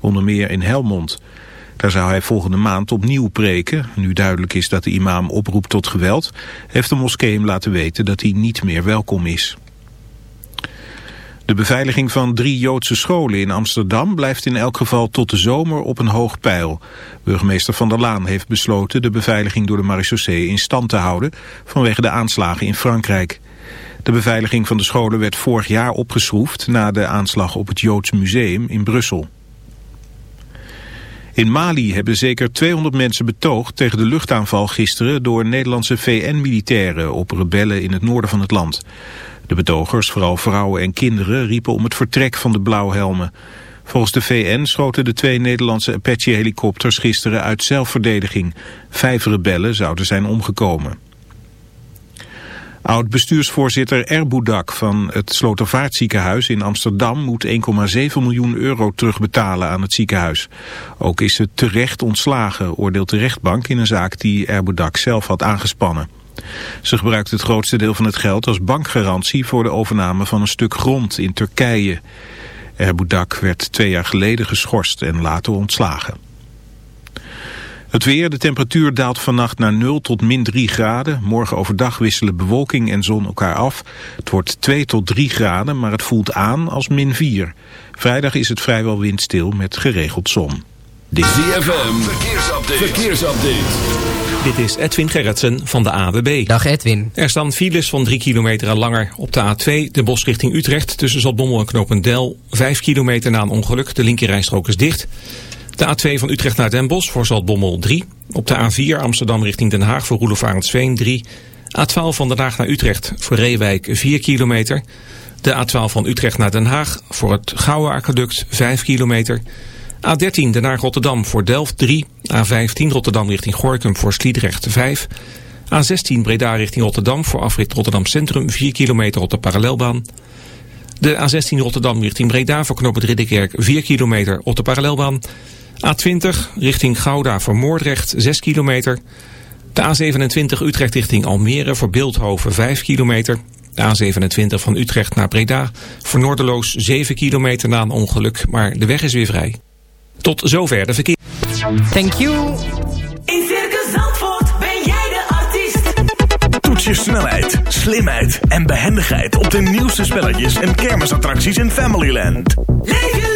onder meer in Helmond. Daar zou hij volgende maand opnieuw preken. Nu duidelijk is dat de imam oproept tot geweld, heeft de moskee hem laten weten dat hij niet meer welkom is. De beveiliging van drie Joodse scholen in Amsterdam blijft in elk geval tot de zomer op een hoog pijl. Burgemeester Van der Laan heeft besloten de beveiliging door de marechaussee in stand te houden vanwege de aanslagen in Frankrijk. De beveiliging van de scholen werd vorig jaar opgeschroefd na de aanslag op het Joods Museum in Brussel. In Mali hebben zeker 200 mensen betoogd tegen de luchtaanval gisteren door Nederlandse VN-militairen op rebellen in het noorden van het land. De betogers, vooral vrouwen en kinderen, riepen om het vertrek van de blauwhelmen. Volgens de VN schoten de twee Nederlandse Apache-helikopters gisteren uit zelfverdediging. Vijf rebellen zouden zijn omgekomen. Oud-bestuursvoorzitter Erboudak van het Slotervaartziekenhuis in Amsterdam moet 1,7 miljoen euro terugbetalen aan het ziekenhuis. Ook is ze terecht ontslagen, oordeelt de rechtbank in een zaak die Erboudak zelf had aangespannen. Ze gebruikt het grootste deel van het geld als bankgarantie voor de overname van een stuk grond in Turkije. Erboudak werd twee jaar geleden geschorst en later ontslagen. Het weer, de temperatuur daalt vannacht naar 0 tot min 3 graden. Morgen overdag wisselen bewolking en zon elkaar af. Het wordt 2 tot 3 graden, maar het voelt aan als min 4. Vrijdag is het vrijwel windstil met geregeld zon. Dit ZFM, verkeersupdate. verkeersupdate. Dit is Edwin Gerritsen van de AWB. Dag Edwin. Er staan files van 3 kilometer en langer op de A2, de bos richting Utrecht... tussen Zaltbommel en Knopendel. 5 kilometer na een ongeluk, de linkerrijstrook is dicht... De A2 van Utrecht naar Den Bosch voor Zaltbommel 3. Op de A4 Amsterdam richting Den Haag voor Roelofarendsveen 3. A12 van Den Haag naar Utrecht voor Reewijk 4 kilometer. De A12 van Utrecht naar Den Haag voor het Gouwe Aquaduct 5 kilometer. A13 Den Haag-Rotterdam voor Delft 3. A15 Rotterdam richting Gorkum voor Sliedrecht 5. A16 Breda richting Rotterdam voor afrit Rotterdam Centrum 4 kilometer op de parallelbaan. De A16 Rotterdam richting Breda voor knooppunt Ridderkerk 4 kilometer op de parallelbaan. A20 richting Gouda voor Moordrecht 6 kilometer. De A27 Utrecht richting Almere voor Beeldhoven 5 kilometer. De A27 van Utrecht naar Breda voor Noorderloos 7 kilometer na een ongeluk, maar de weg is weer vrij. Tot zover de verkeer. Thank you. In Circus Zandvoort ben jij de artiest. Toets je snelheid, slimheid en behendigheid op de nieuwste spelletjes en kermisattracties in Familyland. Leef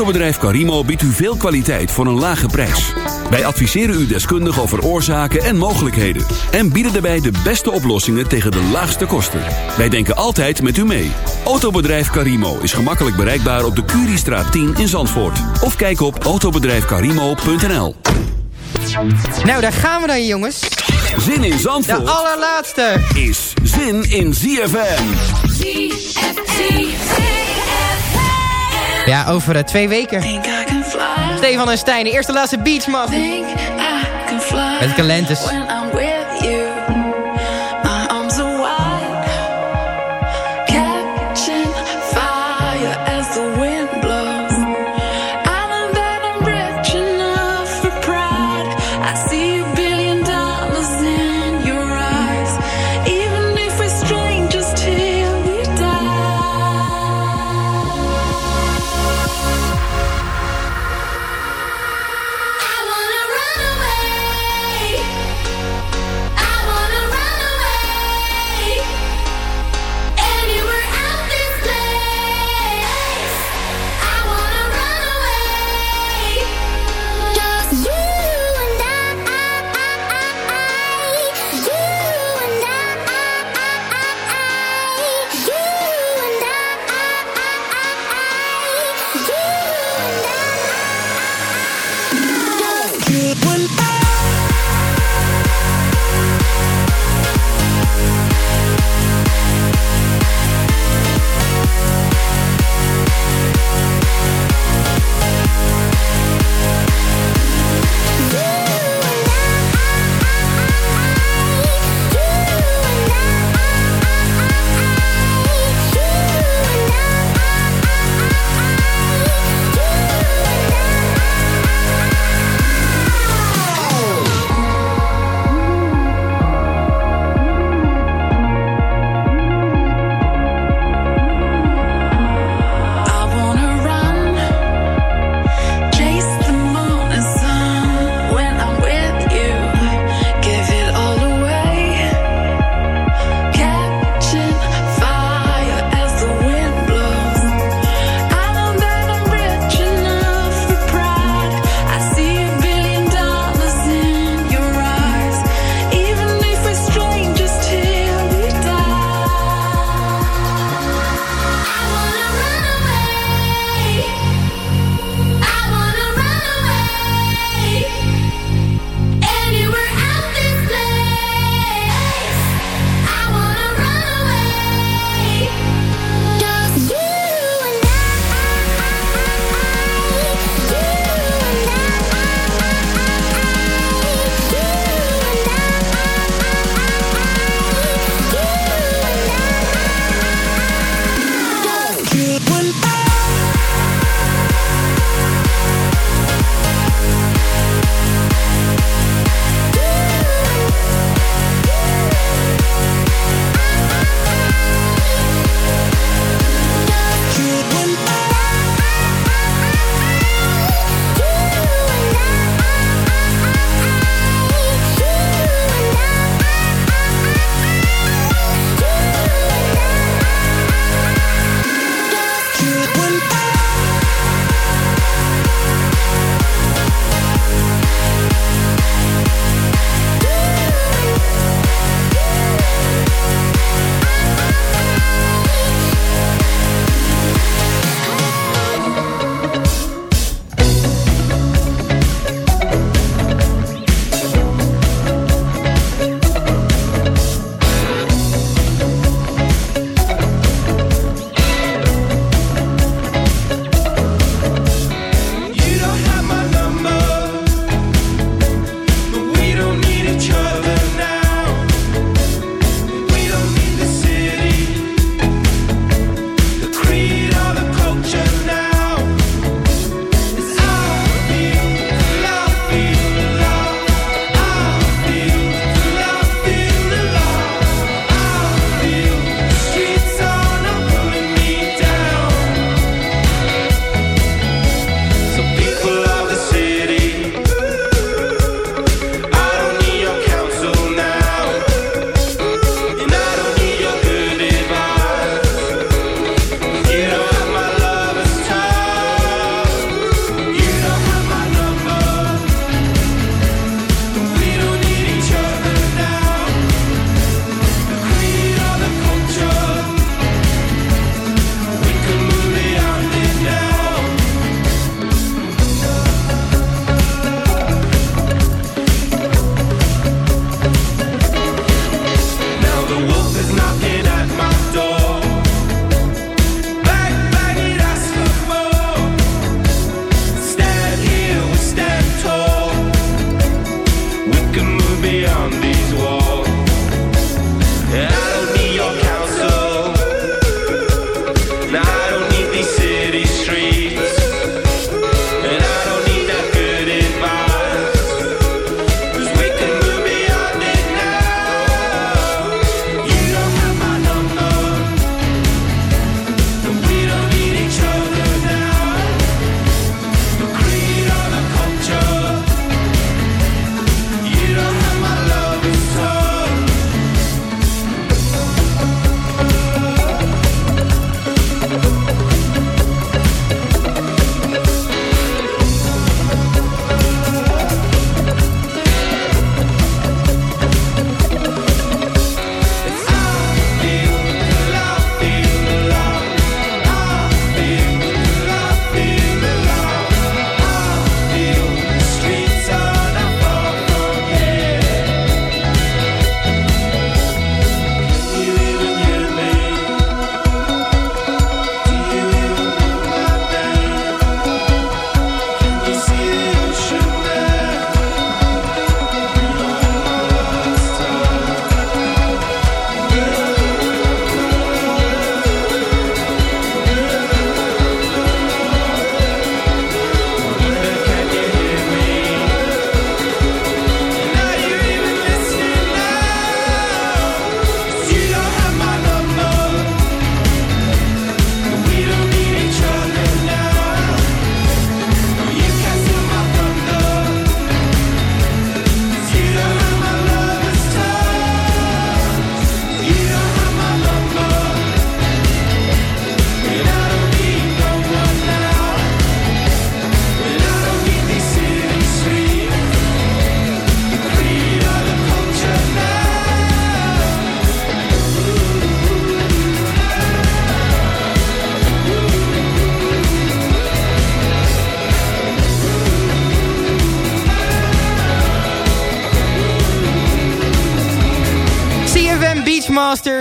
Autobedrijf Carimo biedt u veel kwaliteit voor een lage prijs. Wij adviseren u deskundig over oorzaken en mogelijkheden. En bieden daarbij de beste oplossingen tegen de laagste kosten. Wij denken altijd met u mee. Autobedrijf Carimo is gemakkelijk bereikbaar op de Curiestraat 10 in Zandvoort. Of kijk op autobedrijfcarimo.nl Nou, daar gaan we dan jongens. Zin in De Zandvoort allerlaatste. is zin in ZFM. Ja, over eh, twee weken. Stefan en Stijn, de eerste laatste beats, man. Think I can fly. Met Galantis.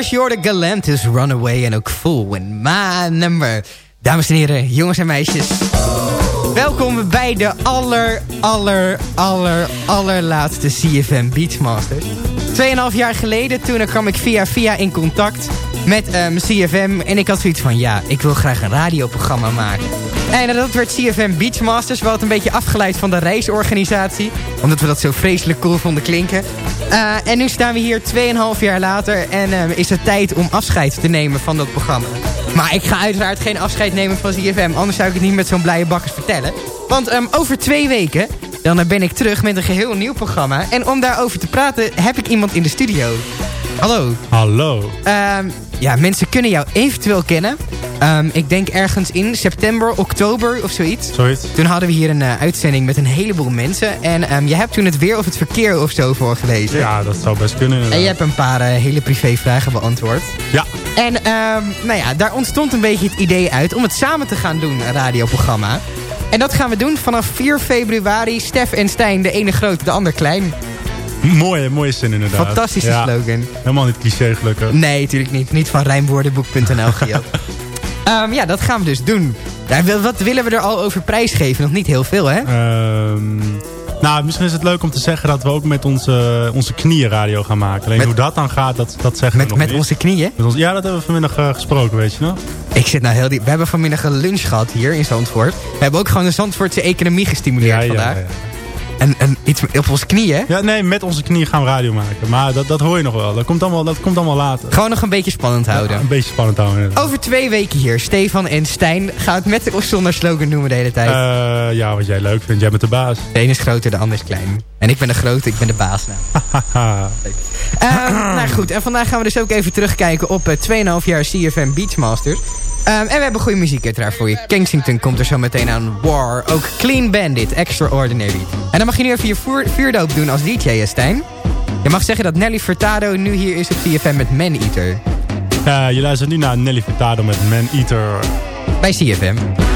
You're the Galantis Runaway en ook Full in my number. Dames en heren, jongens en meisjes. Welkom bij de aller, aller, aller, allerlaatste CFM Beachmasters. Tweeënhalf jaar geleden, toen kwam ik via via in contact met ehm, CFM. En ik had zoiets van, ja, ik wil graag een radioprogramma maken. En dat werd CFM Beachmasters. We hadden een beetje afgeleid van de reisorganisatie. Omdat we dat zo vreselijk cool vonden klinken. Eh, en nu staan we hier 2,5 jaar later. En ehm, is het tijd om afscheid te nemen van dat programma. Maar ik ga uiteraard geen afscheid nemen van CFM. Anders zou ik het niet met zo'n blije bakkers vertellen. Want ehm, over twee weken dan eh, ben ik terug met een geheel nieuw programma. En om daarover te praten heb ik iemand in de studio. Hallo. Hallo. Ehm, ja, mensen kunnen jou eventueel kennen. Ehm, ik denk ergens in september, oktober of zoiets. Zoiets. Toen hadden we hier een eh, uitzending met een heleboel mensen. En ehm, je hebt toen het weer of het verkeer of zo voorgelezen. Ja, dat zou best kunnen. En je hebt een paar eh, hele privé vragen beantwoord. Ja. En ehm, nou ja, daar ontstond een beetje het idee uit om het samen te gaan doen, een radioprogramma. En dat gaan we doen vanaf 4 februari. Stef en Stijn, de ene groot, de ander klein. Mooie, mooie zin inderdaad. Fantastische Ja. slogan. Helemaal niet cliché gelukkig. Nee, natuurlijk niet. Niet van rijmwoordenboek.nl gejat. Ehm, ja, dat gaan we dus doen. Ja, wat willen we er al over prijsgeven? Nog niet heel veel, hè? Ehm, nou, misschien is het leuk om te zeggen dat we ook met onze, onze knieën radio gaan maken. Alleen Met- hoe dat dan gaat, dat, dat zeggen Met, we nog met niet. onze knieën. Met ons- ja, dat hebben we vanmiddag eh, gesproken, weet je nog? Ik zit nou heel diep. We hebben vanmiddag een lunch gehad hier in Zandvoort. We hebben ook gewoon de Zandvoortse economie gestimuleerd ja, ja, vandaag. ja. En, en iets op onze knieën. Ja, nee, met onze knieën gaan we radio maken. Maar dat, dat hoor je nog wel. Dat komt allemaal, dat komt allemaal later. Gewoon nog een beetje spannend houden. Ja, een beetje spannend houden. inderdaad. Over twee weken hier. Stefan en Stijn. Ga het met of zonder slogan noemen de hele tijd. Eh, ja, wat jij leuk vindt. Jij bent de baas. de ene is groter, de ander is klein. En ik ben de grote, ik ben de baas nou. Ehm, nou goed, en vandaag gaan we dus ook even terugkijken op eh, 2,5 jaar CFM Beachmasters. Ehm, en we hebben goede muziek uiteraard voor je. Kensington komt er zo meteen aan. War, ook Clean Bandit, Extraordinary. En dan mag je nu even je voer, vuurdoop doen als DJ, hè, Stijn. Je mag zeggen dat Nelly Furtado nu hier is op CFM met Man Eater. Eh, je luistert nu naar Nelly Furtado met Man Eater. Bij CFM.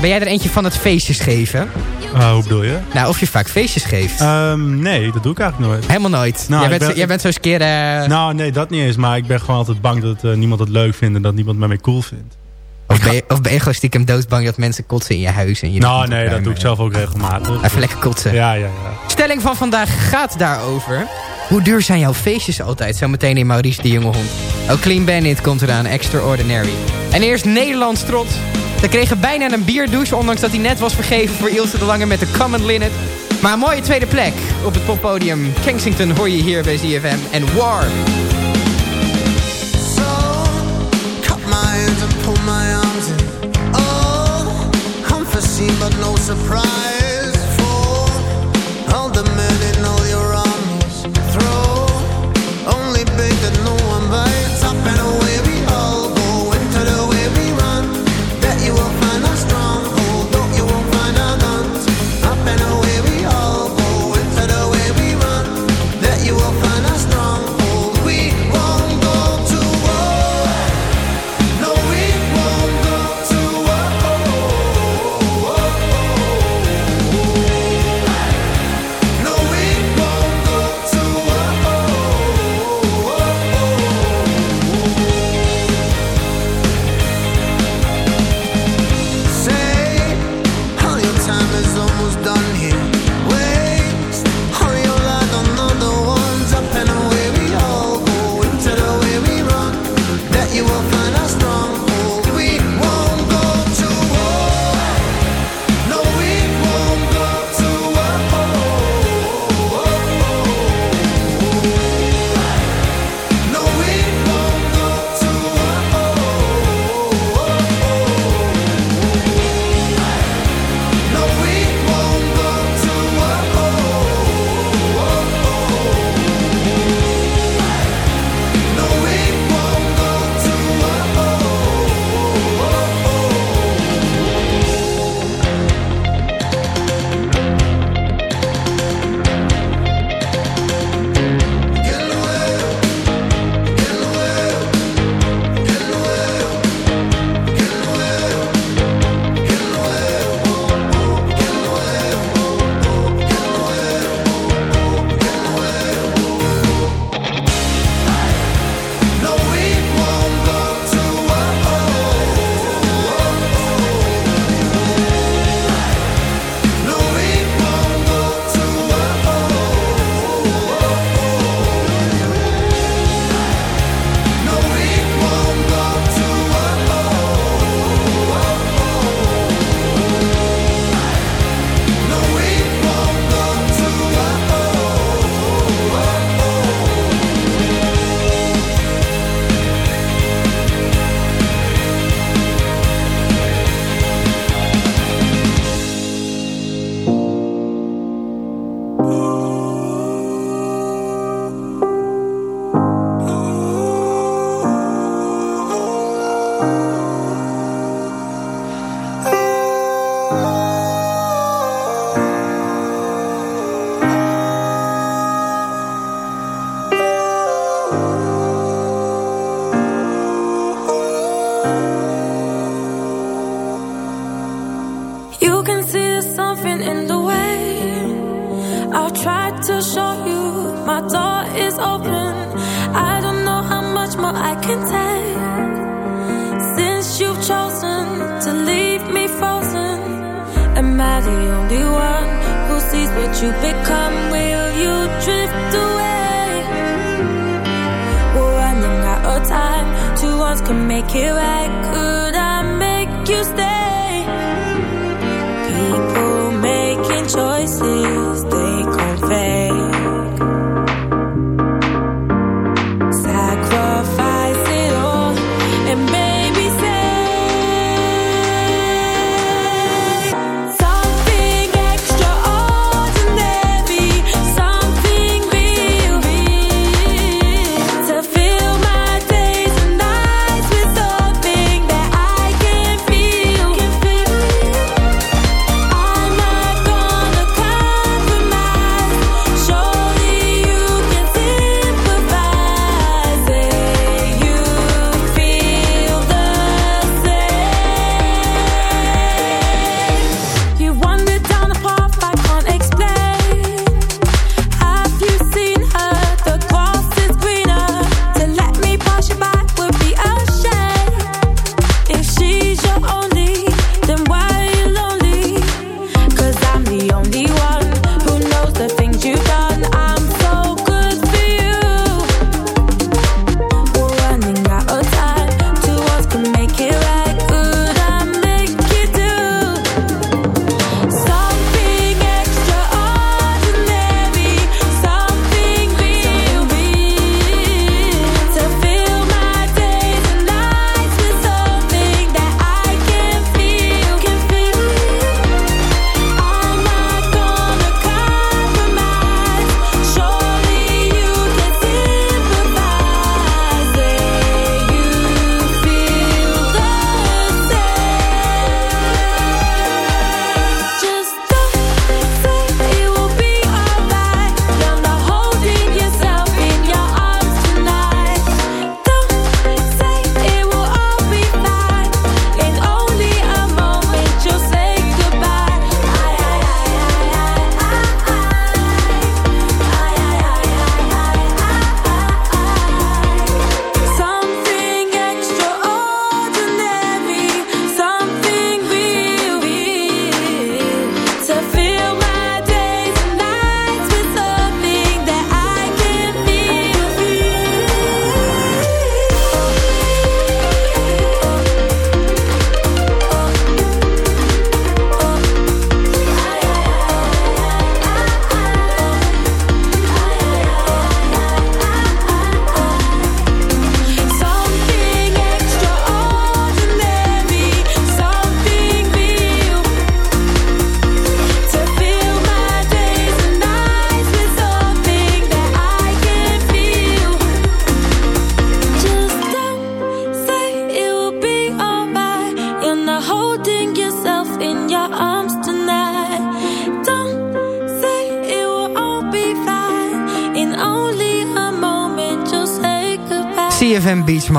Ben jij er eentje van het feestjes geven? Eh, hoe bedoel je? Nou, of je vaak feestjes geeft. Ehm, nee, dat doe ik eigenlijk nooit. Helemaal nooit. Nou, jij, bent, ben- zo- jij bent zo eens een keer... eh, Nou, nee, dat niet eens. Maar ik ben gewoon altijd bang dat eh, niemand het leuk vindt en dat niemand mij mee cool vindt. of, ben je, of ben je gewoon stiekem doodbang dat mensen kotsen in je huis? En je Nou, nee, dat doe ik zelf ook regelmatig. Even lekker kotsen. Ja, ja, ja. Stelling van vandaag gaat daarover. Hoe duur zijn jouw feestjes altijd? Zometeen in Maurice de Jonge Hond. Ook Clean Bandit komt eraan, Extraordinary. En eerst Nederlands trots. Ze kregen bijna een bierdouche, ondanks dat hij net was vergeven voor Ilse de Lange met de Common Linnet. Maar een mooie tweede plek op het poppodium. Kensington hoor je hier bij ZFM. En War.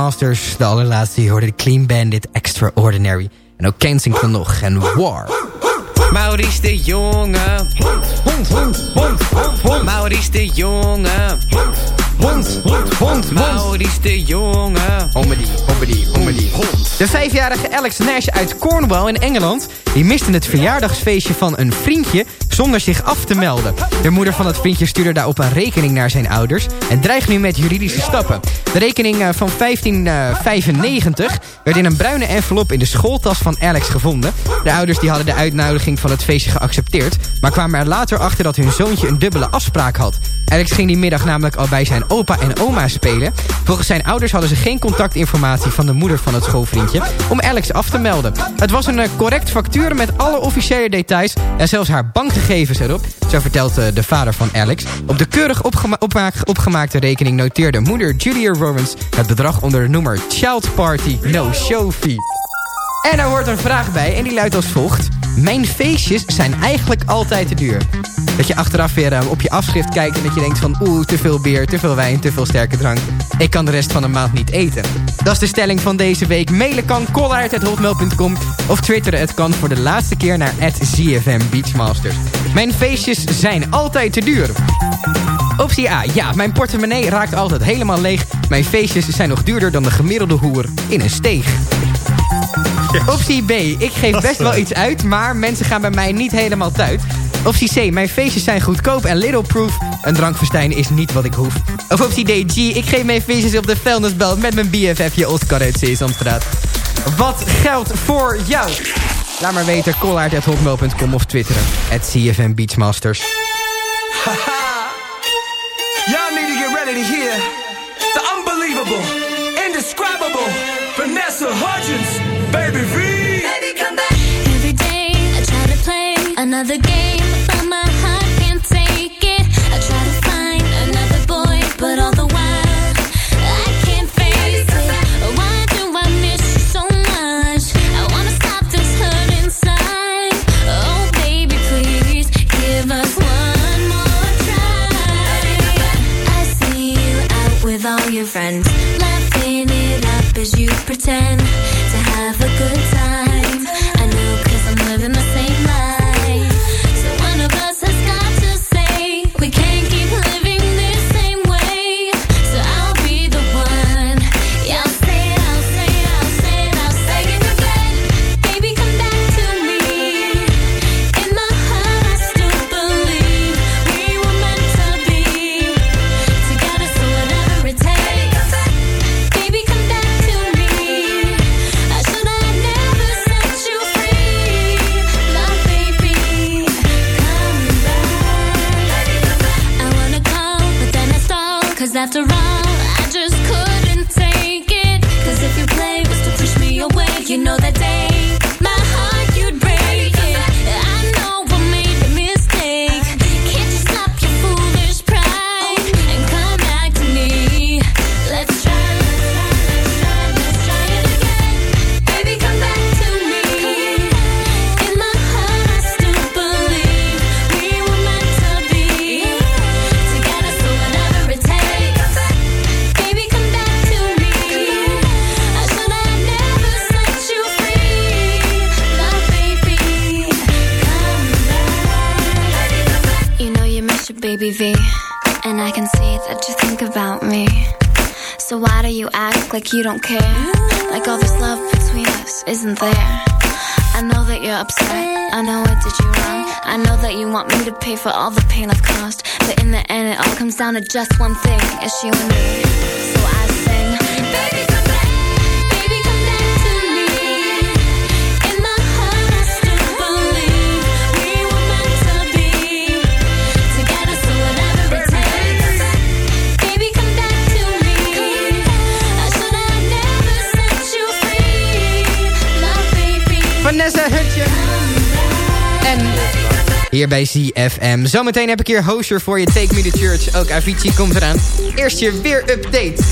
Beachmasters. De allerlaatste, je hoorde de Clean Bandit Extraordinary. En ook Kensington nog en War. Maurice de Jonge. Hond, hond, hond, hond, hond. Maurice de Jonge. Hond, hond, hond, Maurice de Jonge. Hommedy, hommedy, hommedy. De vijfjarige Alex Nash uit Cornwall in Engeland... die miste het verjaardagsfeestje van een vriendje zonder zich af te melden. De moeder van het vriendje stuurde daarop een rekening naar zijn ouders... en dreigt nu met juridische stappen. De rekening eh, van 1595 werd in een bruine envelop in de schooltas van Alex gevonden. De ouders die hadden de uitnodiging van het feestje geaccepteerd... maar kwamen er later achter dat hun zoontje een dubbele afspraak had. Alex ging die middag namelijk al bij zijn opa en oma spelen. Volgens zijn ouders hadden ze geen contactinformatie van de moeder van het schoolvriendje... om Alex af te melden. Het was een eh, correct factuur met alle officiële details... en zelfs haar bankgegevens erop. Zo vertelt eh, de vader van Alex. Op de keurig opgemaakte rekening noteerde moeder Julia Lawrence... het bedrag onder de noemer Child Party No Show Fee. En er hoort een vraag bij en die luidt als volgt. Mijn feestjes zijn eigenlijk altijd te duur. Dat je achteraf weer eh, op je afschrift kijkt en dat je denkt van... oeh, te veel bier, te veel wijn, te veel sterke drank. Ik kan de rest van de maand niet eten. Dat is de stelling van deze week. Mailen kan kollaert.hotmail.com of twitteren het kan voor de laatste keer naar ZFM Beachmasters. Mijn feestjes zijn altijd te duur. Optie A. Ja, mijn portemonnee raakt altijd helemaal leeg. Mijn feestjes zijn nog duurder dan de gemiddelde hoer in een steeg. Optie B. Ik geef best wel iets uit, maar mensen gaan bij mij niet helemaal thuis. Optie C. Mijn feestjes zijn goedkoop en little proof. Een drankverstijn is niet wat ik hoef. Of optie D. G. Ik geef mijn feestjes op de vuilnisbelt met mijn BFFje Oscar uit Sesamstraat. Wat geldt voor jou? Laat maar weten, kollaard.hotmail.com of twitteren. At CFM Beachmasters. Y'all need to get ready to hear the unbelievable, indescribable Vanessa Hudgens, another game, but my heart can't take it. I try to find another boy, but all the while I can't face it. Why do I miss you so much? I wanna stop this hurt inside. Oh, baby, please give us one more try. I see you out with all your friends, laughing it up as you pretend don't care? Like all this love between us isn't there? I know that you're upset. I know I did you wrong. I know that you want me to pay for all the pain I've caused. But in the end, it all comes down to just one thing: it's you and me. En hier bij CFM. Zometeen heb ik hier Hoser voor je Take Me to Church. Ook Avicii komt eraan. Eerst je weer update.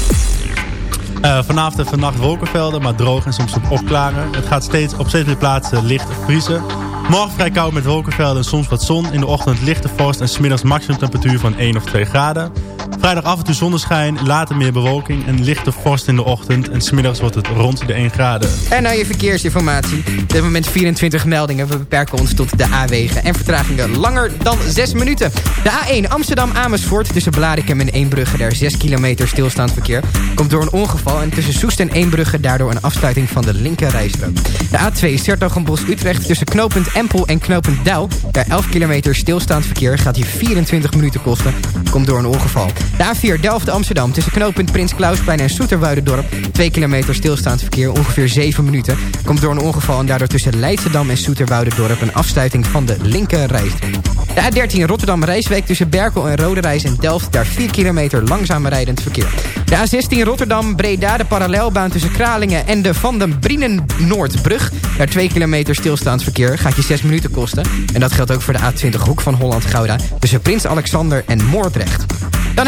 Eh, vanavond en vannacht wolkenvelden, maar droog en soms ook opklaren. Het gaat steeds op steeds meer plaatsen licht vriezen. Morgen vrij koud met wolkenvelden en soms wat zon. In de ochtend lichte vorst en smiddags maximum temperatuur van 1 of 2 graden. Vrijdag af en toe zonneschijn, later meer bewolking en lichte vorst in de ochtend. En smiddags wordt het rond de 1 graden. En nou je verkeersinformatie. Op dit moment 24 meldingen. We beperken ons tot de A-wegen. En vertragingen langer dan 6 minuten. De A1 Amsterdam-Amersfoort tussen Blarikum en Eembrugge. Daar 6 kilometer stilstaand verkeer. Komt door een ongeval. En tussen Soest en Eembrugge daardoor een afsluiting van de linkerrijstrook. De A2 Sertogenbos-Utrecht tussen knooppunt Empel en knooppunt Duil. Daar 11 kilometer stilstaand verkeer gaat hier 24 minuten kosten. Komt door een ongeval. De A4 Delft-Amsterdam tussen knooppunt Prins Klausplein en Soeterwoude-dorp. 2 kilometer stilstaand verkeer, ongeveer 7 minuten. Komt door een ongeval en daardoor tussen Leidschendam en Soeterwoude-dorp... een afsluiting van de linkerrijstrook. De A13 Rotterdam-Rijswijk tussen Berkel en Roderijs en Delft. Daar 4 kilometer langzaam rijdend verkeer. De A16 Rotterdam-Breda, de parallelbaan tussen Kralingen en de Van den Brienen Noordbrug. Daar 2 kilometer stilstaand verkeer gaat je 6 minuten kosten. En dat geldt ook voor de A20 Hoek van Holland-Gouda tussen Prins Alexander en Moordrecht.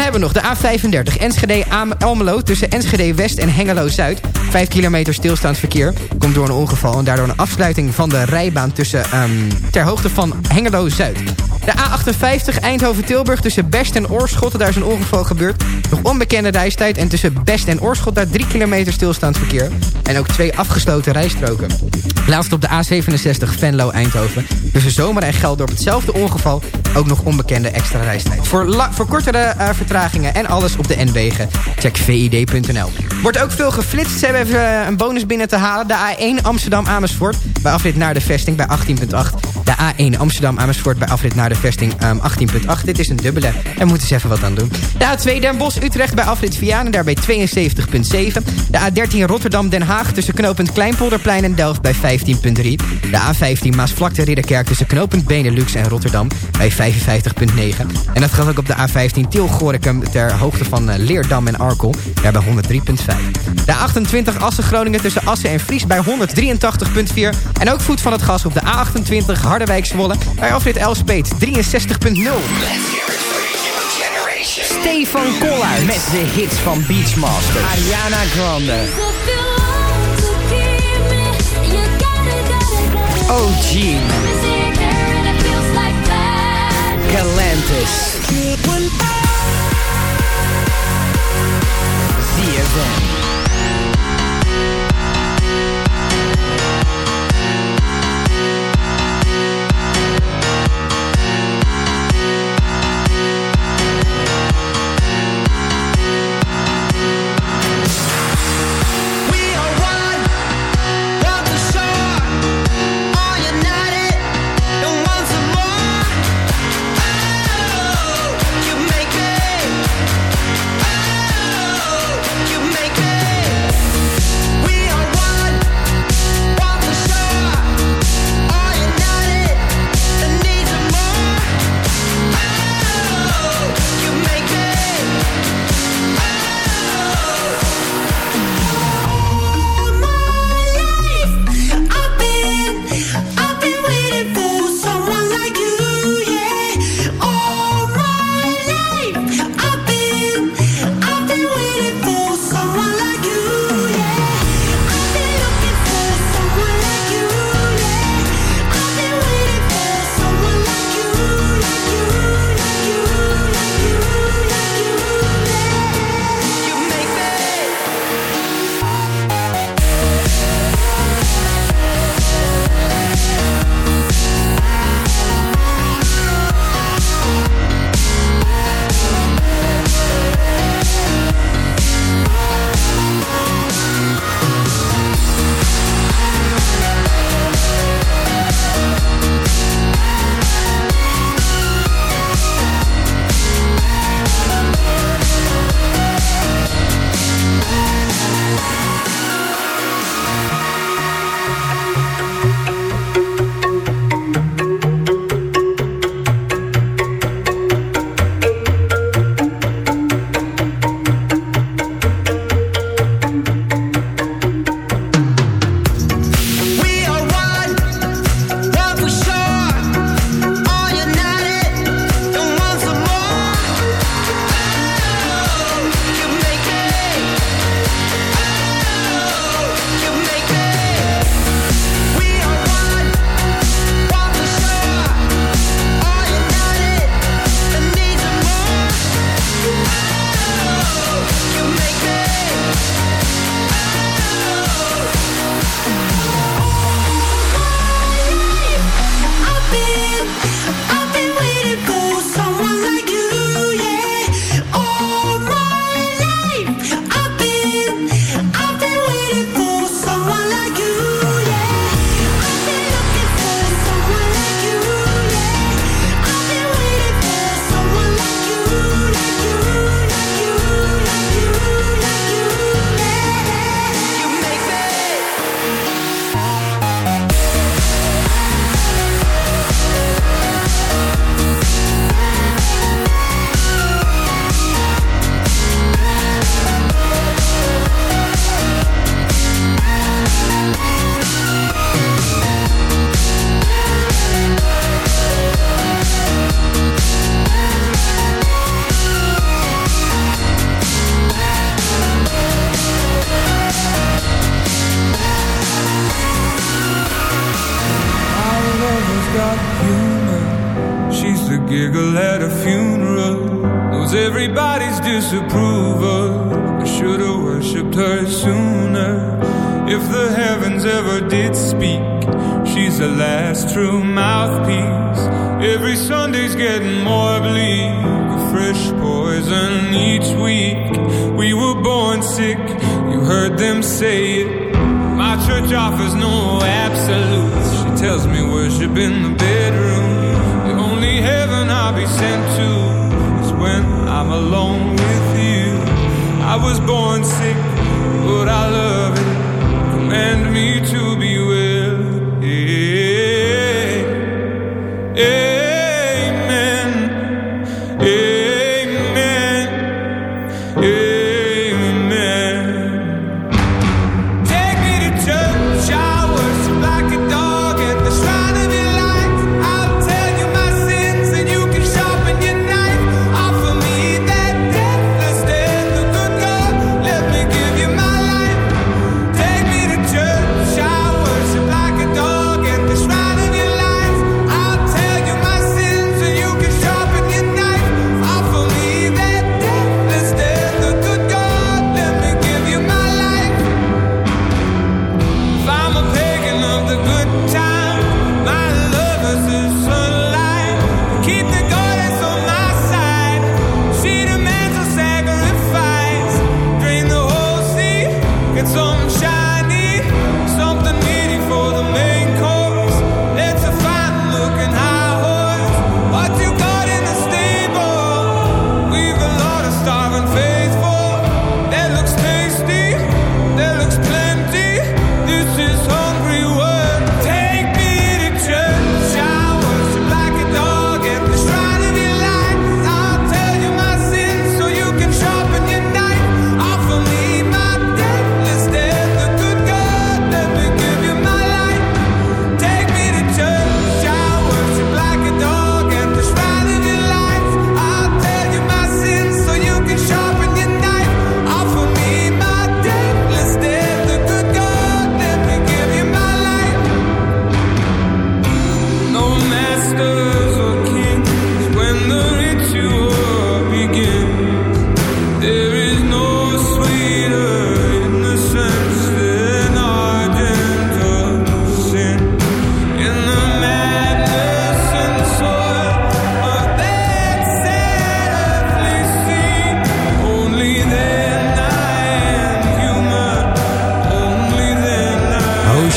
Hebben we nog de A35 Enschede-Almelo tussen Enschede-West en Hengelo-Zuid. 5 kilometer stilstaand verkeer komt door een ongeval... en daardoor een afsluiting van de rijbaan tussen, ehm, ter hoogte van Hengelo-Zuid. De A58 Eindhoven-Tilburg tussen Best en Oorschot. Daar is een ongeval gebeurd. Nog onbekende reistijd. En tussen Best en Oorschot daar 3 kilometer stilstaand verkeer. En ook twee afgesloten rijstroken. Laatst op de A67 Venlo-Eindhoven. Tussen Zomer en Gelder hetzelfde ongeval. Ook nog onbekende extra reistijd. Voor, voor kortere eh, vertragingen en alles op de N-wegen. Check vid.nl. Wordt ook veel geflitst. Ze hebben even eh, een bonus binnen te halen. De A1 Amsterdam-Amersfoort. Bij afrit naar de vesting bij 18.8. De A1 Amsterdam-Amersfoort bij afrit naar de vesting ehm, 18.8. Dit is een dubbele. Daar moeten ze even wat aan doen. De A2 Den Bosch-Utrecht bij afrit Vianen. Daar bij 72.7. De A13 Rotterdam-Den Haag tussen knooppunt Kleinpolderplein en Delft bij 15.3. De A15 Maasvlakte-Ridderkerk tussen knooppunt Benelux en Rotterdam bij 55.9. En dat gaat ook op de A15 Tiel-Gorinchem ter hoogte van eh, Leerdam en Arkel. Daar bij 103.5. De A28 Assen-Groningen tussen Assen en Fries bij 183.4. En ook voet van het gas op de A28 Harderwijk-Zwolle bij afrit Elspet 63.0. Stefan Koller met de hits van Beachmaster. Ariana Grande. OG. Galantis. ZFM.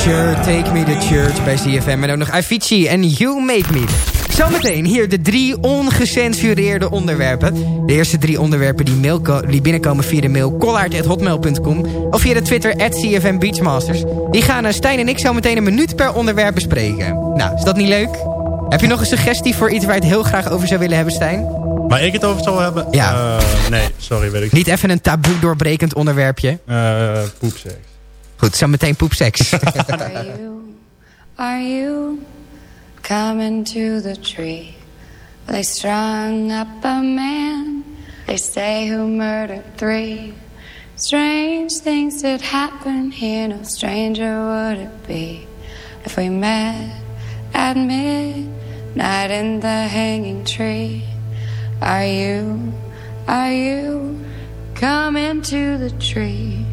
Take Me to Church bij CFM. En ook nog Avicii en You Make Me. Zometeen hier de drie ongecensureerde onderwerpen. De eerste drie onderwerpen die, mail die binnenkomen via de mail collard.hotmail.com of via de Twitter at CFM Beachmasters. Die gaan eh, Stijn en ik zo meteen een minuut per onderwerp bespreken. Nou, is dat niet leuk? Heb je nog een suggestie voor iets waar je het heel graag over zou willen hebben, Stijn? Maar ik het over zou hebben? Ja. Eh, nee, sorry, weet ik niet. Niet even een taboe doorbrekend onderwerpje? Uh, poepseks. Goed, zometeen poepseks. are, you, are you coming to the tree? They strung up a man. They say who murdered three. Strange things did happen here. No stranger would it be if we met at midnight in the hanging tree. Are you, are you coming to the tree?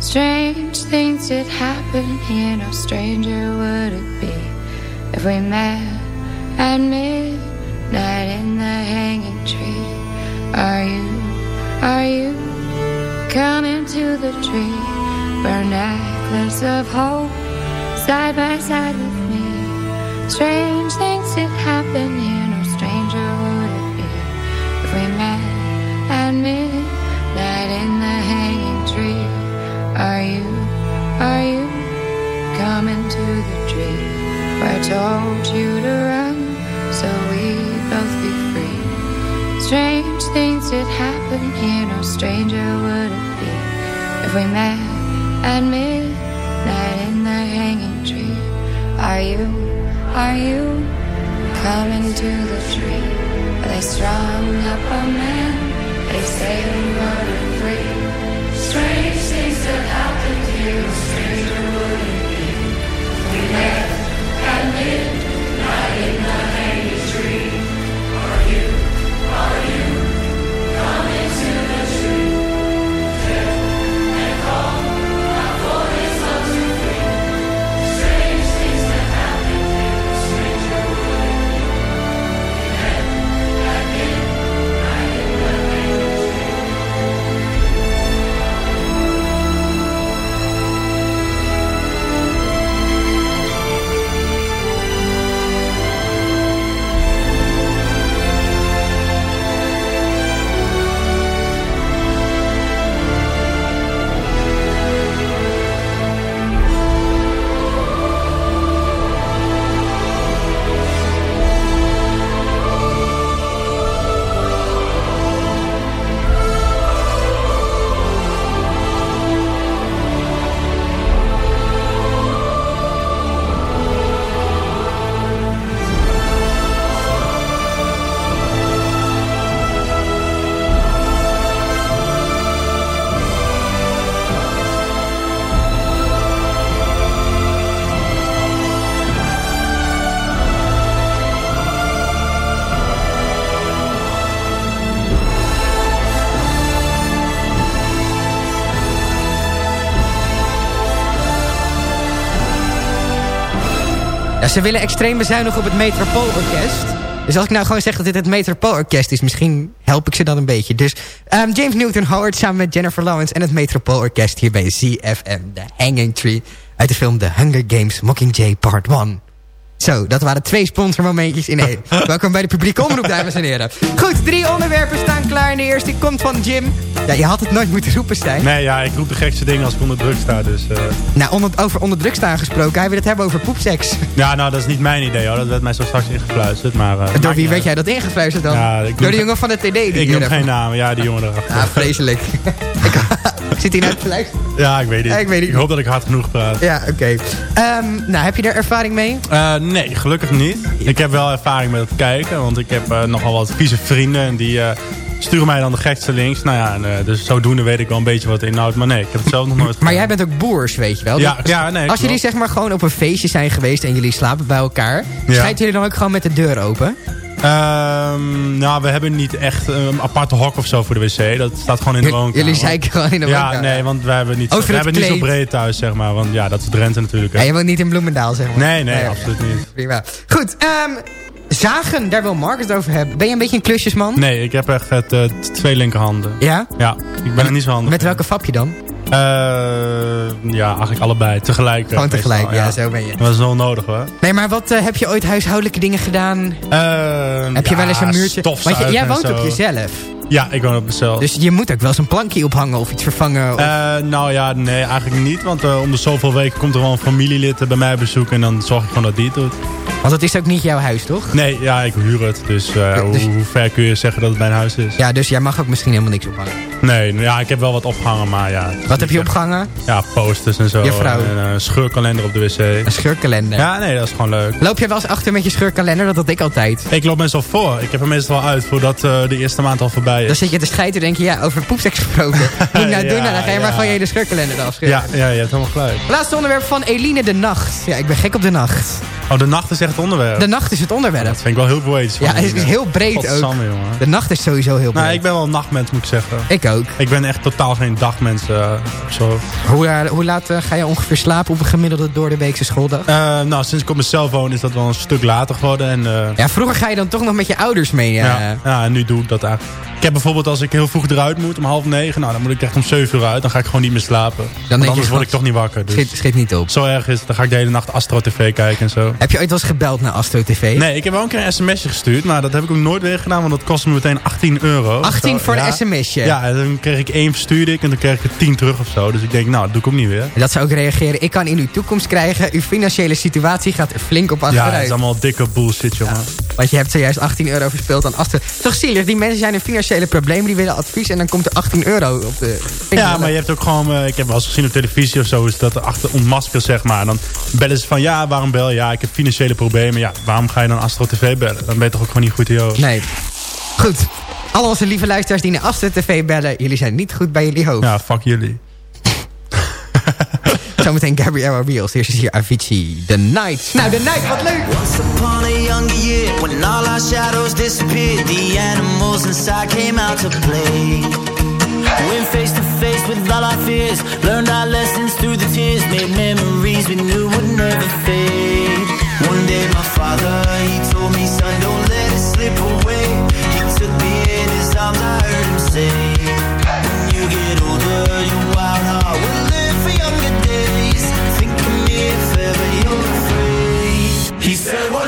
Strange things did happen here, no stranger would it be if we met at midnight in the hanging tree. Are you, are you coming to the tree a necklace of hope side by side with me? Strange things did happen here, no stranger would it be if we met at midnight to the tree where I told you to run so we'd both be free? Strange things did happen here, no stranger would it be if we met at midnight in the hanging tree. Are you, are you coming to the tree where they strung up a man? They say who murdered three. Strange things that happened here, no stranger would it be we at midnight in the ze willen extreem bezuinigen op het Metropoolorkest. Dus als ik nou gewoon zeg dat dit het Metropoolorkest is... misschien help ik ze dan een beetje. Dus ehm, James Newton Howard samen met Jennifer Lawrence... en het Metropoolorkest hier bij ZFM. The Hanging Tree uit de film The Hunger Games Mockingjay Part 1. Zo, dat waren twee sponsormomentjes in één. Welkom bij de publieke omroep, dames en heren. Goed, drie onderwerpen staan klaar. En de eerste komt van Jim. Ja, je had het nooit moeten roepen, Stijn. Nee, ja, ik roep de gekste dingen als ik onder druk sta. Dus, eh, Nou, onder, over onder druk staan gesproken. Hij wil het hebben over poepseks. Ja, nou, dat is niet mijn idee hoor. Dat werd mij zo straks ingefluisterd. Maar, eh, Door wie werd jij dat ingefluisterd dan? Ja, Door de jongen van de TD. Die. Ik noem geen namen. Ja, die jongen erachter. Ah, vreselijk. zit hij nou te luisteren? Ja, ik weet niet. Ja, ik weet niet. Ik hoop dat ik hard genoeg praat. Ja, oké. Ehm, nou, heb je er ervaring mee? Eh, nee, gelukkig niet. Ik heb wel ervaring met het kijken. Want ik heb eh, nogal wat vieze vrienden. En die eh, sturen mij dan de gekste links. Nou ja, en, dus zodoende weet ik wel een beetje wat het inhoudt. Maar nee, ik heb het zelf nog nooit Maar jij bent ook boers, weet je wel? Ja, Dus ja, nee, Als jullie zeg maar gewoon op een feestje zijn geweest en jullie slapen bij elkaar... Ja. schijten jullie dan ook gewoon met de deur open? Ehm, nou, we hebben niet echt een aparte hok of zo voor de wc. Dat staat gewoon in de woonkamer. jullie zeiken gewoon in de ja, woonkamer. nee, want wij hebben niet, Over we hebben niet zo breed thuis, zeg maar. Want ja, dat is Drenthe natuurlijk. hè. Ja, je woont niet in Bloemendaal, zeg maar. Nee, nee, Nee, absoluut niet. Prima. Goed, ehm, zagen, daar wil Marcus het over hebben. Ben je een beetje een klusjesman? Nee, ik heb echt eh, twee linkerhanden. Ja? Ja, ik ben er niet zo handig. Met welke fapje dan? Eh, ja, eigenlijk allebei. Tegelijk. eh, Gewoon tegelijk, meestal, ja, zo ben je. Dat is wel nodig hoor. Nee, maar wat eh, heb je ooit huishoudelijke dingen gedaan? heb je ja, wel eens een muurtje? Want je- jij woont zo. op jezelf. Ja, ik woon op mezelf. Dus je moet ook wel eens een plankje ophangen of iets vervangen. Of... Eh, nou ja, nee, eigenlijk niet. Want eh, om de zoveel weken komt er wel een familielid eh, bij mij bezoeken. En dan zorg ik gewoon dat die het doet. Want het is ook niet jouw huis, toch? Nee, ja, ik huur het. Dus, eh, hoe, dus- hoe ver kun je zeggen dat het mijn huis is? Ja, dus jij mag ook misschien helemaal niks ophangen. Nee, nou ja, ik heb wel wat opgehangen, maar ja. Wat heb je opgehangen? Ja, posters en zo. Je vrouw. En een scheurkalender op de wc. Een scheurkalender. Ja, nee, dat is gewoon leuk. Loop jij wel eens achter met je scheurkalender? Dat had ik altijd. Ik loop meestal voor. Ik heb er meestal wel uit voordat eh, de eerste maand al voorbij Dan is. zit je te schijten en denk je, ja, over poepseks gesproken. Moet ik nou Ja, doen? Nou, dan ga je maar ja. gewoon je hele scheurkalender afschrijven. Ja, ja, je hebt helemaal gelijk. Laatste onderwerp van Eline de Nacht. Ja, ik ben gek op de nacht. Oh, de nacht is echt het onderwerp. De nacht is het onderwerp. Dat vind ik wel heel van Ja, het is heel breed ook. De nacht is sowieso heel breed. Nou, ik ben wel een nachtmens, moet ik zeggen. Ik ook. Ik ben echt totaal geen dagmens. eh, zo. Hoe, eh, hoe laat eh, ga je ongeveer slapen op een gemiddelde door de weekse schooldag? Nou, sinds ik op mezelf woon is dat wel een stuk later geworden. En, Ja, vroeger ga je dan toch nog met je ouders mee. ja, ja, en nu doe ik dat eigenlijk. Ik heb bijvoorbeeld als ik heel vroeg eruit moet, om half negen. Nou, dan moet ik echt om zeven uur uit. Dan ga ik gewoon niet meer slapen. Denk je anders word ik toch niet wakker. Dus Schiet, schiet niet op. zo erg is het. Dan ga ik de hele nacht Astro TV kijken en zo. Heb je ooit wel eens gebeld naar Astro TV? Nee, ik heb wel een keer een sms'je gestuurd. Maar dat heb ik ook nooit weer gedaan. Want dat kostte me meteen 18 euro. 18 Zo, voor ja. een sms'je? Ja, en dan kreeg ik één verstuurde ik. En dan kreeg ik er 10 terug of zo. Dus ik denk, nou, dat doe ik ook niet weer. Dat zou ook reageren. Ik kan in uw toekomst krijgen. Uw financiële situatie gaat flink op Ja, achteruit. dat is allemaal dikke bullshit, jongen. Want je hebt zojuist 18 euro verspeeld aan Astro. Toch zielig, die mensen zijn in financiële problemen. Die willen advies en dan komt er 18 euro op de... Ja, maar je hebt ook gewoon... eh, ik heb wel eens gezien op televisie of zo... is dat er achter ontmaskerd, zeg maar. Dan bellen ze van... Ja, waarom bel je? Ja, ik heb financiële problemen. Ja, waarom ga je dan Astro TV bellen? Dan ben je toch ook gewoon niet goed in je hoofd? Nee. Goed. Al onze lieve luisteraars die naar Astro TV bellen. Jullie zijn niet goed bij jullie hoofd. Ja, fuck jullie. Zometeen Gabrielle Reels. Eerst is hier Avicii. The Night. Nou, The Night, wat leuk. Once upon a younger year, when all our shadows disappeared, the animals inside came out to play. Went face to face with all our fears, learned our lessons through the tears, made memories we knew would never fade. One day my father, he told me, son, don't let it slip away. He took me in his arms, I heard him say, He said one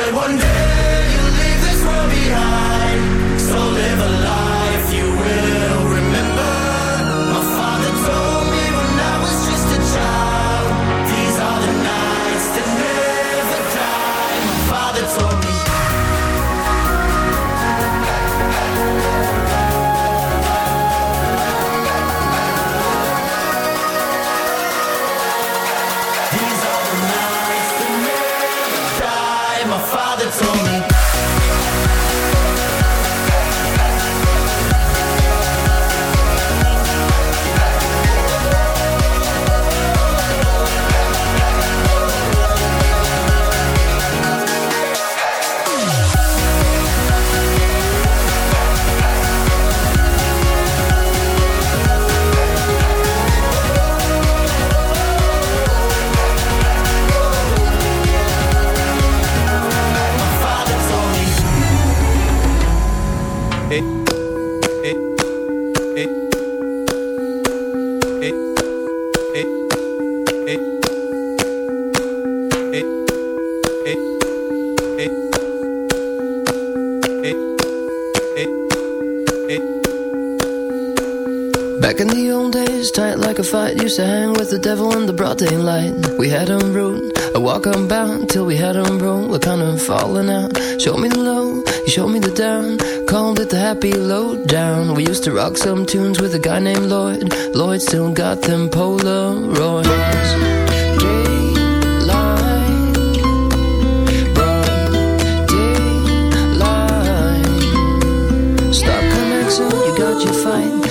bound, till we had on road, we're kind of falling out. Show me the low, you showed me the down, called it the happy low down. We used to rock some tunes with a guy named Lloyd. Lloyd still got them Polaroids. Stop you got your fight.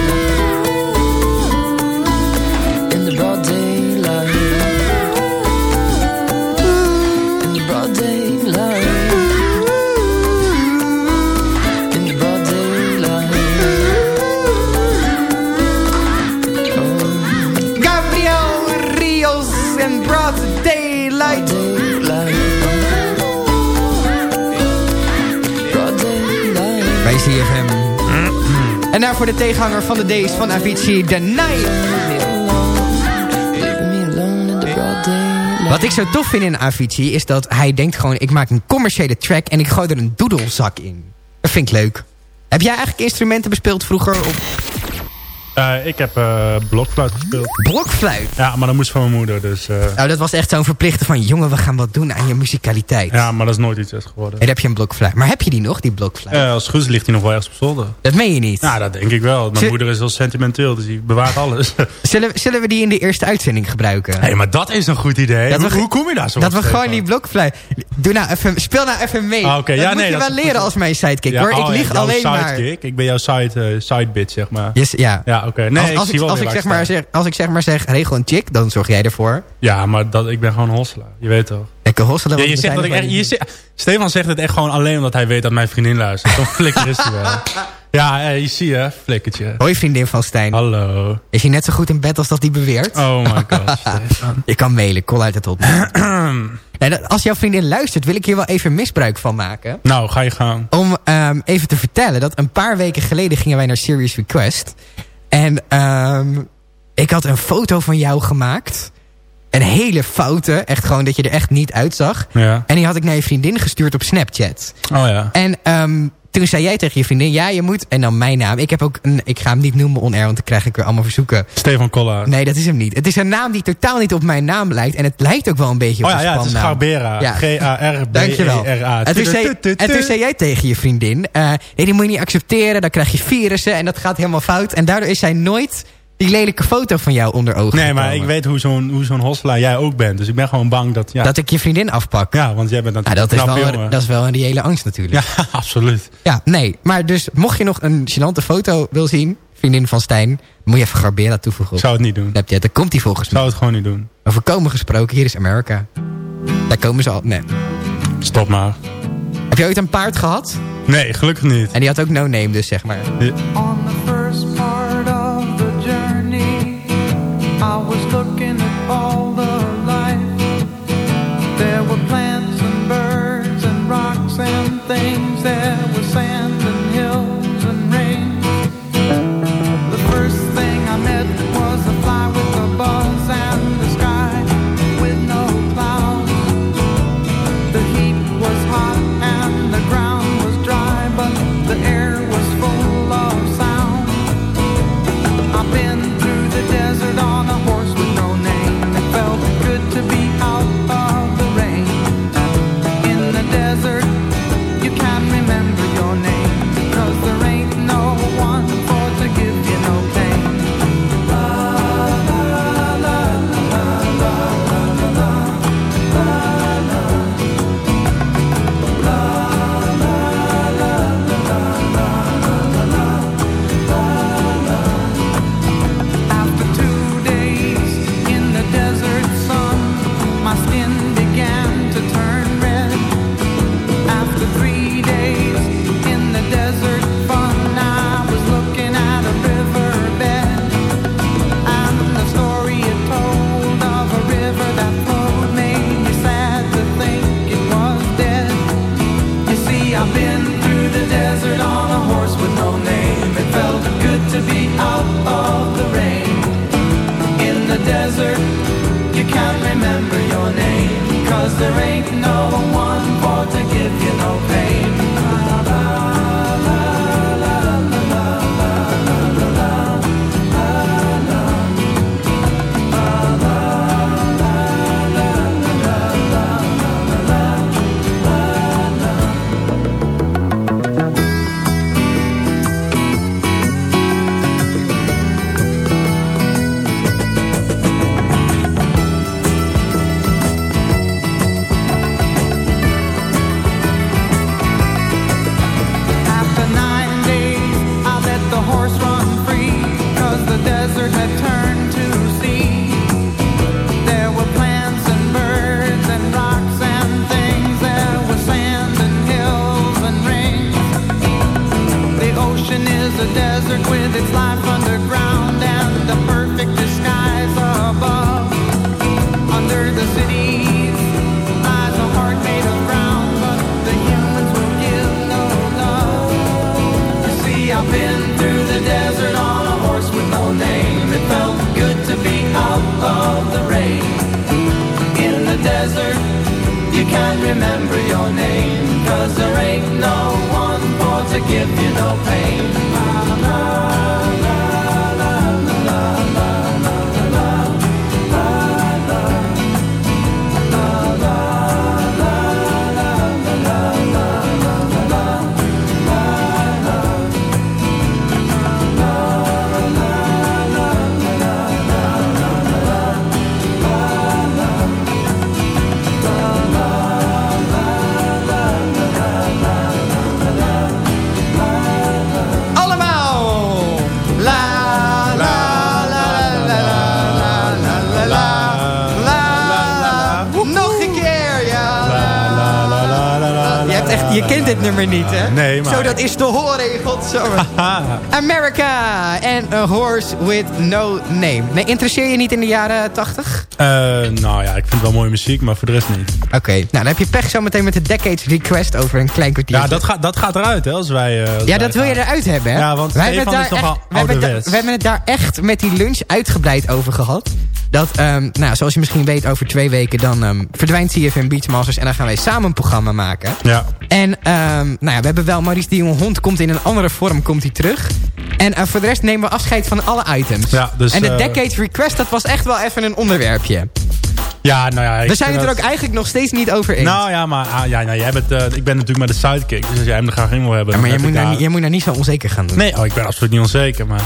Daarvoor de tegenhanger van de Days van Avicii, The Night. Wat ik zo tof vind in Avicii is dat hij denkt gewoon... ik maak een commerciële track en ik gooi er een doedelzak in. Dat vind ik leuk. Heb jij eigenlijk instrumenten bespeeld vroeger? Eh, ik heb eh, blokfluit gespeeld. Blokfluit? Ja, maar dat moest van mijn moeder. Dus, eh, Nou, dat was echt zo'n verplichte van... jongen, we gaan wat doen aan je muzikaliteit. ja, maar dat is nooit iets echt geworden. En dan heb je een blokfluit. Maar heb je die nog, die blokfluit? Als goed ligt hij nog wel ergens op zolder. Dat meen je niet. Ja, dat denk ik wel. Mijn Zul- moeder is heel sentimenteel, dus die bewaart alles. Zullen, zullen we die in de eerste uitzending gebruiken? Hé, maar dat is een goed idee. Dat hoe, we- hoe kom je daar zo Dat we gewoon die blokfluit... Doe nou even, speel nou even mee. Ah, oké. Dat Ja, moet nee, je dat wel leren als mijn sidekick, Ja, hoor. Ik oh, lieg jouw alleen maar... sidekick. Ik ben jouw side, sidebit, zeg maar. Yes, ja. Ja, oké. Nee, als, ik als ik, als, ik zeg maar zeg, als ik zeg maar zeg, regel een chick, dan zorg jij ervoor. Ja, maar dat, ik ben gewoon een hosselaar. Je weet toch? Hosselen. Ja, want je zegt dat ik echt, je zegt- Stefan zegt het echt gewoon alleen omdat hij weet dat mijn vriendin luistert. Zo'n flikker is hij wel. Ja, je ziet je, flikkertje. die- Hoi vriendin van Stijn. Hallo. Is hij net zo goed in bed als dat hij beweert? Oh my god, Stefan. Je kan mailen, call uit het dat- als jouw vriendin luistert, wil ik hier wel even misbruik van maken. Nou, ga je gang. Om ehm, even te vertellen dat een paar weken geleden gingen wij naar Serious Request. En ehm, ik had een foto van jou gemaakt. Een hele foute, echt gewoon dat je er echt niet uitzag. Ja. En die had ik naar je vriendin gestuurd op Snapchat. Oh ja. En ehm, toen zei jij tegen je vriendin, ja je moet... En dan mijn naam. Ik heb ook een, ik ga hem niet noemen on-air, want dan krijg ik weer allemaal verzoeken. Stefan Kollaert. Nee, dat is hem niet. Het is een naam die totaal niet op mijn naam lijkt. En het lijkt ook wel een beetje op Oh ja, ja, het is. Garbera. Ja. G-A-R-B-E-R-A. En toen, zei, en toen zei jij tegen je vriendin... eh, nee, die moet je niet accepteren, dan krijg je virussen... en dat gaat helemaal fout. En daardoor is zij nooit die lelijke foto van jou onder ogen Nee, maar ik weet hoe zo'n hoe zo'n hosselaar jij ook bent. Dus ik ben gewoon bang dat... Ja, Dat ik je vriendin afpak. ja want jij bent Nou, natuurlijk dat, is wel, jongen. dat is wel een reële angst natuurlijk. Ja, absoluut. Ja, nee. Maar dus, mocht je nog een gênante foto wil zien... vriendin van Stijn, moet je even Garbera toevoegen. Ik zou het niet doen. Daar komt hij volgens mij. zou het gewoon niet doen. Over komen gesproken, hier is Amerika. Daar komen ze al... Nee. Stop maar. Heb je ooit een paard gehad? Nee, gelukkig niet. En die had ook no name dus, zeg maar. Niet, hè? Nee, maar- Zo, dat is te horen, in. America and a horse with no name. Nee, interesseer je niet in de jaren 80? Eh, nou ja, ik vind wel mooie muziek, maar voor de rest niet. Oké, nou dan heb je pech zo meteen met de Decades Request over een klein kwartier. Ja, dat, gaat dat gaat eruit hè, als wij... eh, als Ja, wij dat wil je eruit hebben, hè? Ja, want Wij hebben Stefan is nogal we we hebben het daar echt met die lunch uitgebreid over gehad. Dat, ehm, nou, zoals je misschien weet, over twee weken dan ehm, verdwijnt CFM Beachmasters. En dan gaan wij samen een programma maken. Ja. En ehm, nou ja, we hebben wel Maurice de Jonge Hond komt in een andere vorm komt hij terug. En eh, voor de rest nemen we afscheid van alle items. Ja, dus, en de eh, Decades Request, dat was echt wel even een onderwerpje. Ja, nou ja. We zijn het er ook eigenlijk nog steeds niet over eens. Nou ja, maar ah, ja, nou, jij bent, eh, ik ben natuurlijk maar de sidekick. Dus als jij hem er graag in wil hebben... Ja, maar je moet, nou, daar- niet- je moet nou niet zo onzeker gaan doen. Nee, oh, ik ben absoluut niet onzeker, maar...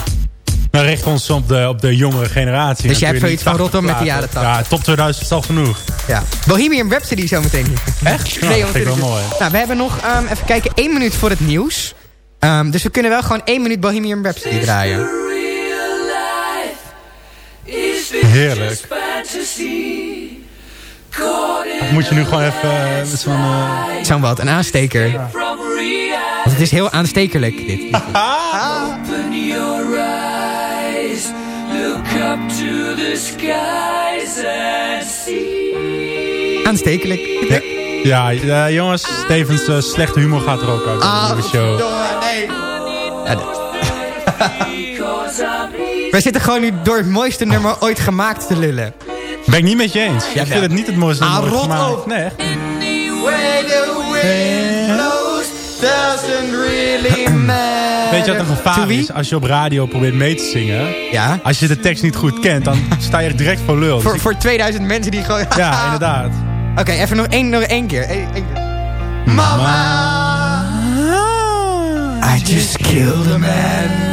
We richten ons op de, op de jongere generatie. Dus jij hebt zoiets van Rotterdam met de 80 jaren praten. Ja, top 2000 is al genoeg. Ja. Bohemian Rhapsody zometeen. Echt? Nee, dat vind ik wel mooi. Nou, we hebben nog, ehm, even kijken, één minuut voor het nieuws. Ehm, dus we kunnen wel gewoon één minuut Bohemian Rhapsody draaien. Heerlijk. Of moet je nu gewoon even met zo'n... eh, Zo'n wat, een aansteker. Want het is heel aanstekelijk, dit. to the skies and see. Aanstekelijk. Ja. Ja, jongens, Stevens eh, slechte humor gaat er ook uit. in Ah, de nieuwe show. nee. Ja, dit- Wij zitten gewoon nu door het mooiste nummer ooit gemaakt te lullen. Ben ik niet met je eens. Ja, ik vind het niet het mooiste Ah, nummer ooit rot gemaakt. op. Nee, echt. Doesn't really matter. Weet je wat een gevaar is? Als je op radio probeert mee te zingen. Ja? Als je de tekst niet goed kent, dan sta je direct voor lul. Dus Voor, ik- voor 2000 mensen die gewoon... ja, inderdaad. Oké, even nog één, nog één keer. Eén- één keer. Mama, I just killed a man.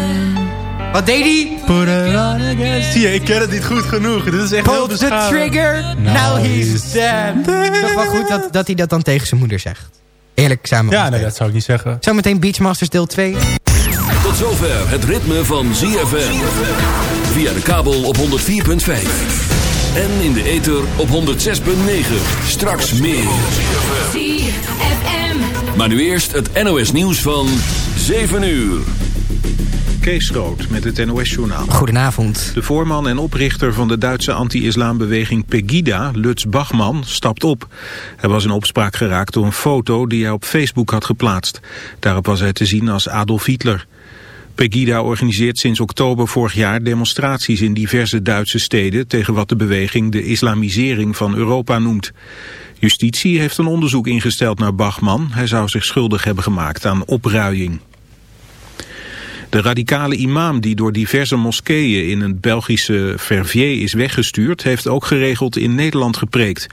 Wat deed hij? Put it on again. Zie je, ik ken het niet goed genoeg. Dit is echt heel the trigger, now he's dead. Toch wel goed dat, dat hij dat dan tegen zijn moeder zegt. Eerlijk samen. Ja, nee, dat zou ik niet zeggen. Zometeen Beachmasters deel 2. Tot zover het ritme van ZFM. Via de kabel op 104.5. En in de ether op 106.9. Straks meer. Maar nu eerst het NOS nieuws van 7 uur. Kees Groot met het NOS-journaal. Goedenavond. De voorman en oprichter van de Duitse anti-islambeweging Pegida, Lutz Bachmann, stapt op. Hij was in opspraak geraakt door een foto die hij op Facebook had geplaatst. Daarop was hij te zien als Adolf Hitler. Pegida organiseert sinds oktober vorig jaar demonstraties in diverse Duitse steden tegen wat de beweging de islamisering van Europa noemt. Justitie heeft een onderzoek ingesteld naar Bachmann. Hij zou zich schuldig hebben gemaakt aan opruiing. De radicale imam die door diverse moskeeën in een Belgische Verviers is weggestuurd... heeft ook geregeld in Nederland gepreekt.